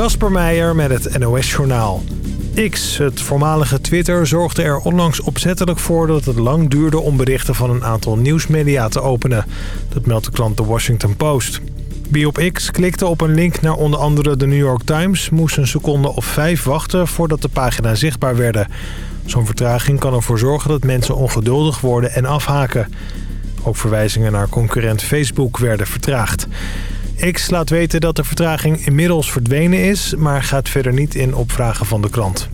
Kasper Meijer met het NOS-journaal. X, het voormalige Twitter, zorgde er onlangs opzettelijk voor dat het lang duurde om berichten van een aantal nieuwsmedia te openen. Dat meldt de klant The Washington Post. Wie op X klikte op een link naar onder andere de New York Times... moest een seconde of vijf wachten voordat de pagina zichtbaar werden. Zo'n vertraging kan ervoor zorgen dat mensen ongeduldig worden en afhaken. Ook verwijzingen naar concurrent Facebook werden vertraagd. X laat weten dat de vertraging inmiddels verdwenen is... maar gaat verder niet in op vragen van de krant.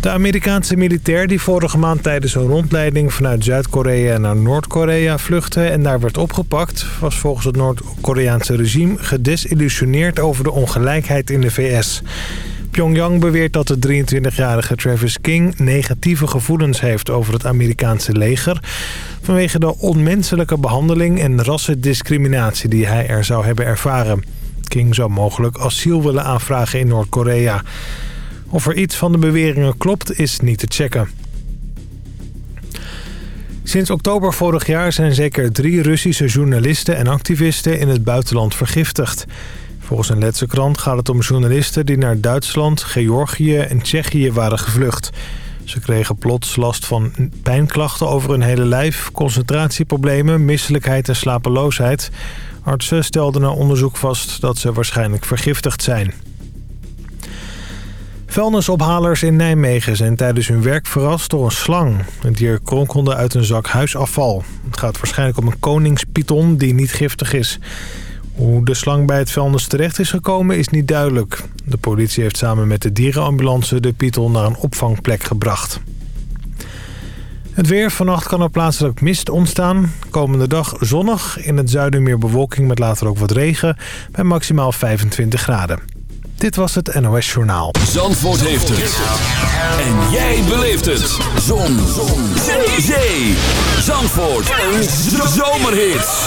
De Amerikaanse militair die vorige maand tijdens een rondleiding vanuit Zuid-Korea naar Noord-Korea vluchtte en daar werd opgepakt, was volgens het Noord-Koreaanse regime gedesillusioneerd over de ongelijkheid in de VS. Pyongyang beweert dat de 23-jarige Travis King negatieve gevoelens heeft over het Amerikaanse leger... vanwege de onmenselijke behandeling en rassendiscriminatie die hij er zou hebben ervaren. King zou mogelijk asiel willen aanvragen in Noord-Korea. Of er iets van de beweringen klopt is niet te checken. Sinds oktober vorig jaar zijn zeker drie Russische journalisten en activisten in het buitenland vergiftigd. Volgens een Letse krant gaat het om journalisten die naar Duitsland, Georgië en Tsjechië waren gevlucht. Ze kregen plots last van pijnklachten over hun hele lijf, concentratieproblemen, misselijkheid en slapeloosheid. Artsen stelden na onderzoek vast dat ze waarschijnlijk vergiftigd zijn. Vuilnisophalers in Nijmegen zijn tijdens hun werk verrast door een slang. Het dier kronkelde uit een zak huisafval. Het gaat waarschijnlijk om een koningspython die niet giftig is. Hoe de slang bij het vuilnis terecht is gekomen is niet duidelijk. De politie heeft samen met de dierenambulance de python naar een opvangplek gebracht. Het weer. Vannacht kan er plaatselijk mist ontstaan. Komende dag zonnig. In het zuiden meer bewolking met later ook wat regen. Bij maximaal 25 graden. Dit was het NOS Journaal. Zandvoort heeft het. En jij beleeft het. Zon. Zon. Zee. Zee. Zandvoort. Een zomerhit.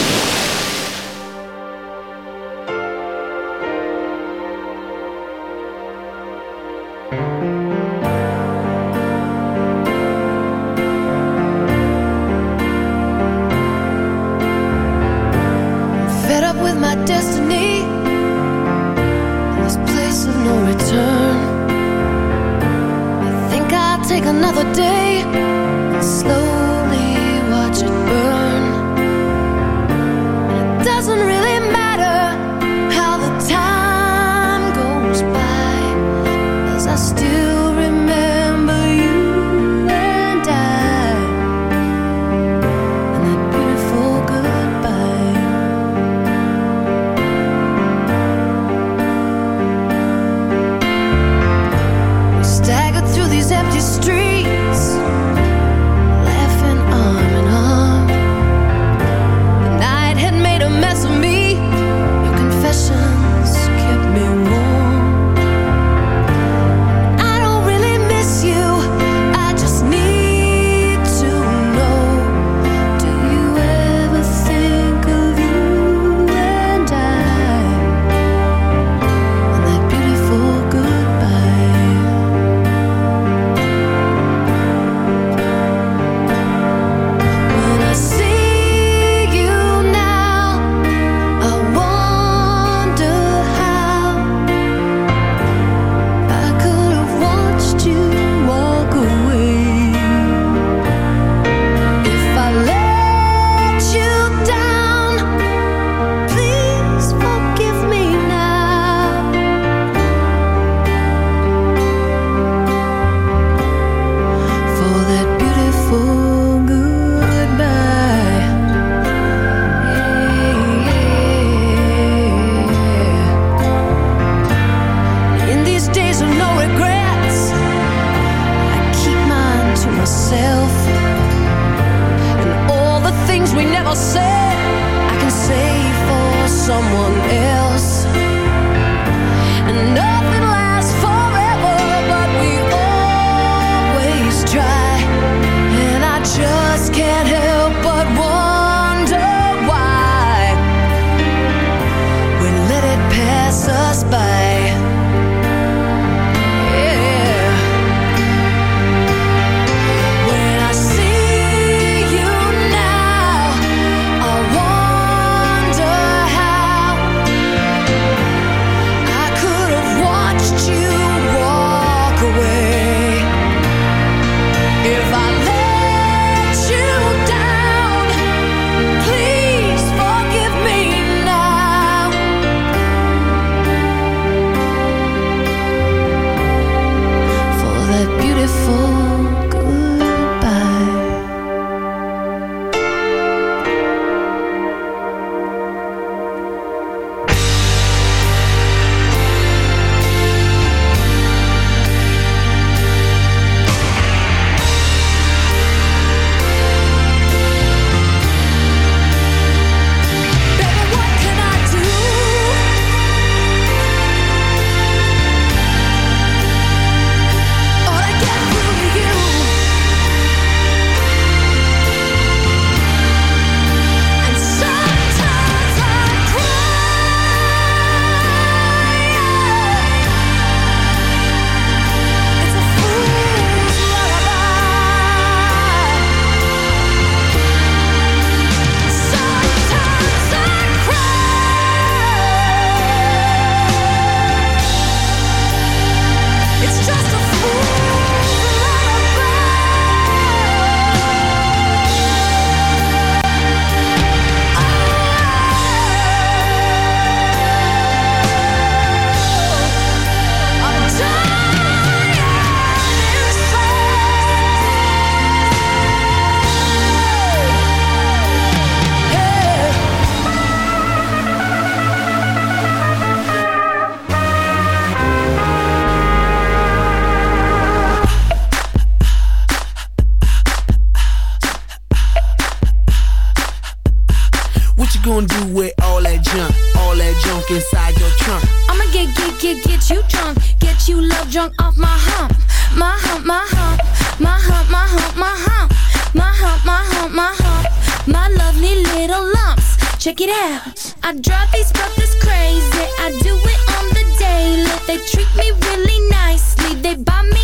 Drunk. Get you love drunk off my hump. My hump, my hump. My hump, my hump, my hump. My hump, my hump, my hump. My lovely little lumps. Check it out. I drive these brothers crazy. I do it on the daily. They treat me really nicely. They buy me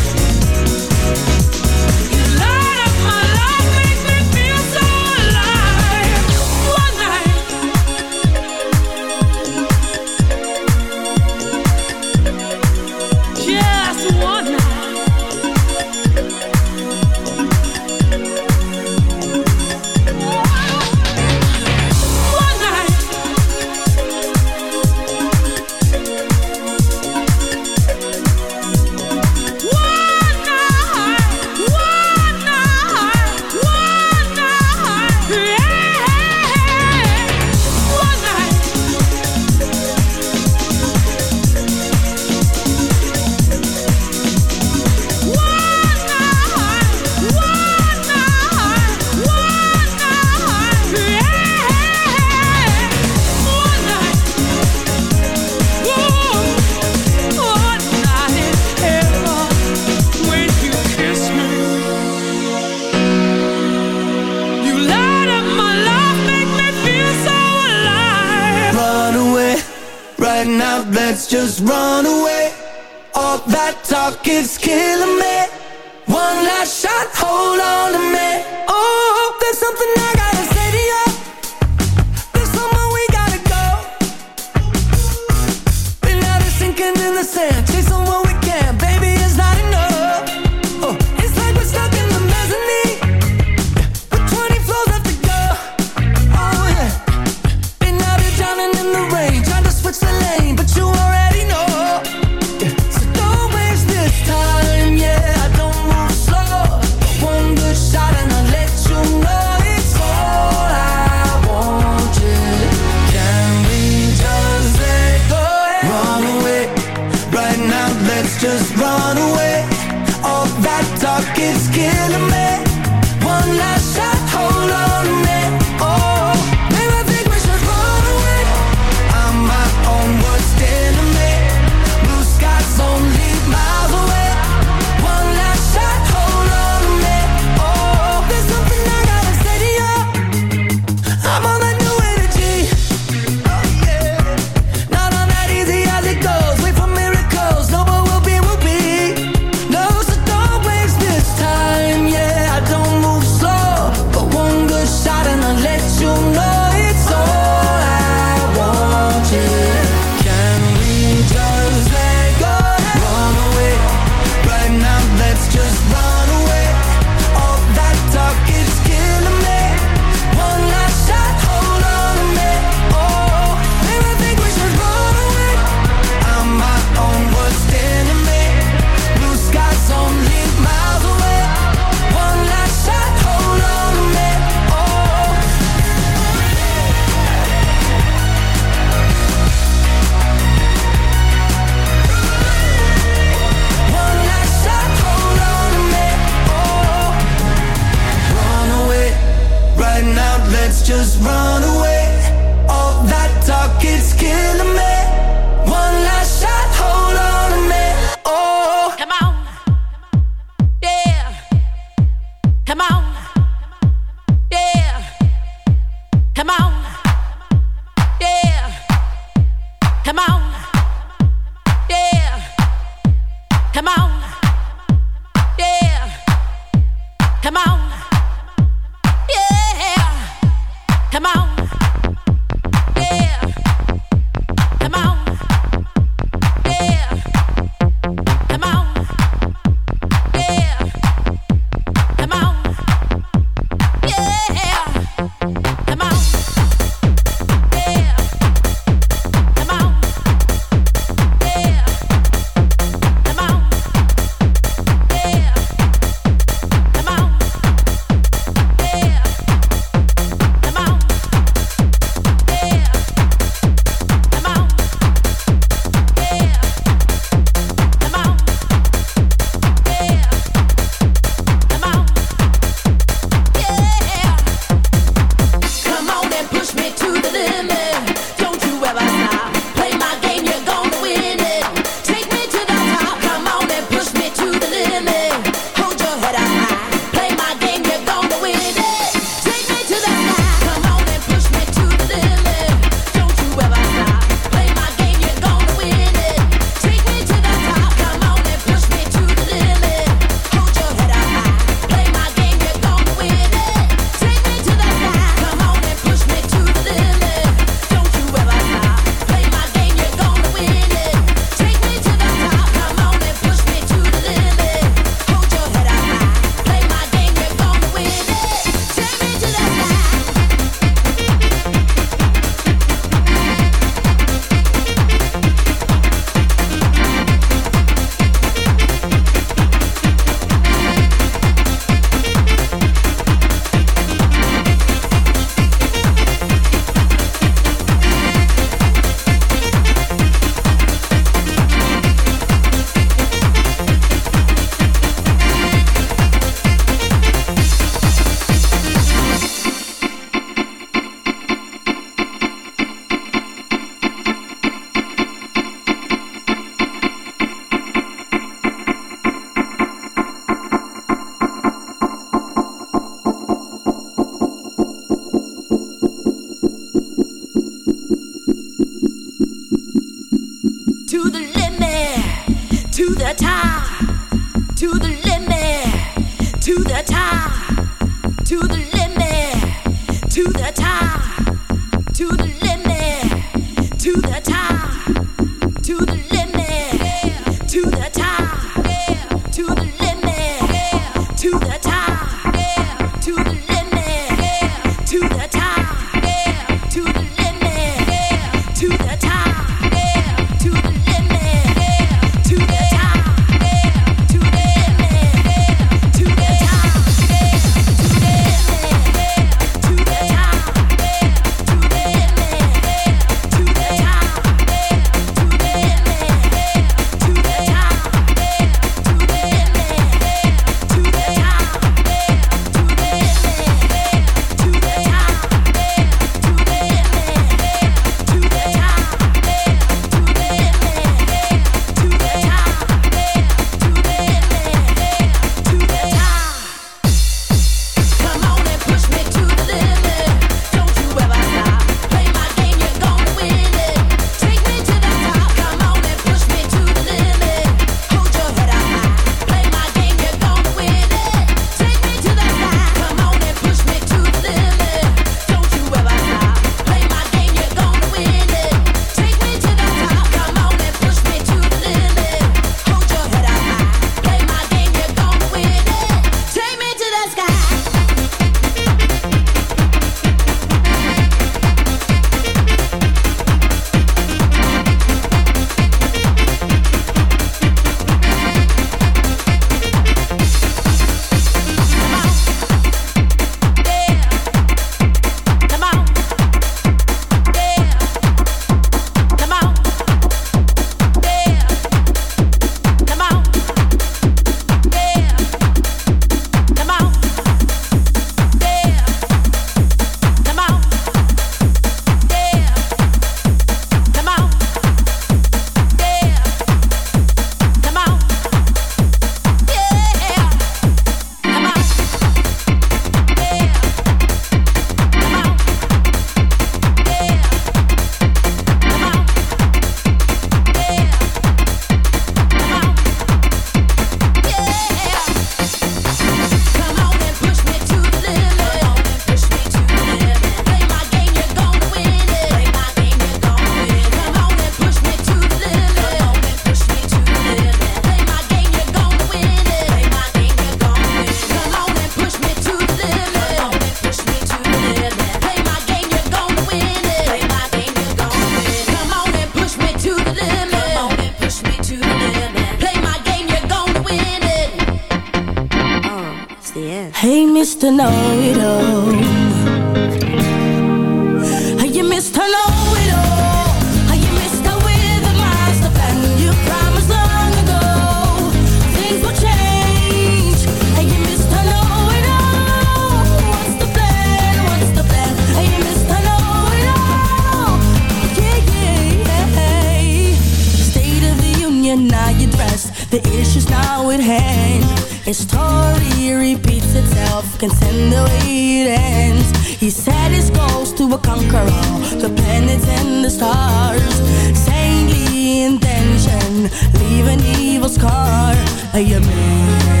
The issue's now at hand. His story repeats itself Can send the way it ends. He set his goals to conquer all The planets and the stars. Saintly intention Leave an evil scar A man.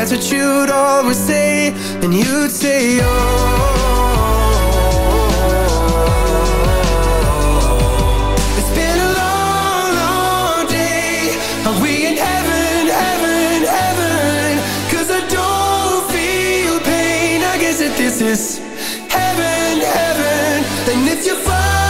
That's what you'd always say And you'd say, oh. It's been a long, long day. Are we in heaven, heaven, heaven? Cause I don't feel pain. I guess that this is heaven, heaven And if you're fine